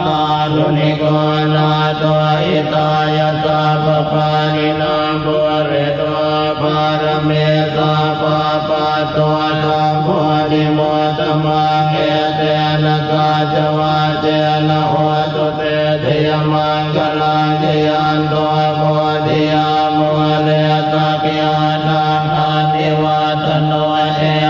कारुणिको नादायिताय तापपालिना भोरितो परमे तापापातो न भोरिमोदमागे तेन काचवाचेन होतु ते धियमङ्गलाधियान्तो बोधियामोदयतव्यानादिवातनो हे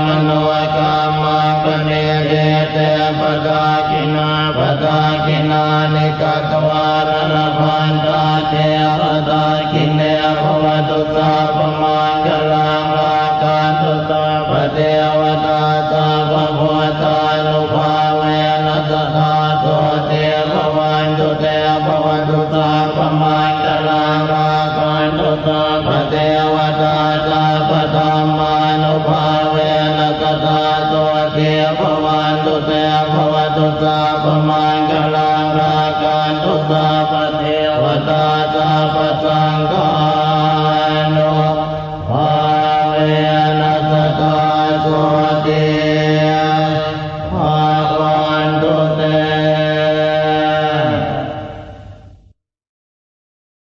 किना बता किना निका द्वार भांडा के अदा किने अवदुता पमांगला माता तो ते भवान दुते भवदुता पमांगला माता तुता पदे अवदाता पदा मानुभावे तो ते भवान भव ตุสาปมานกลางราการทุสาปเทวตา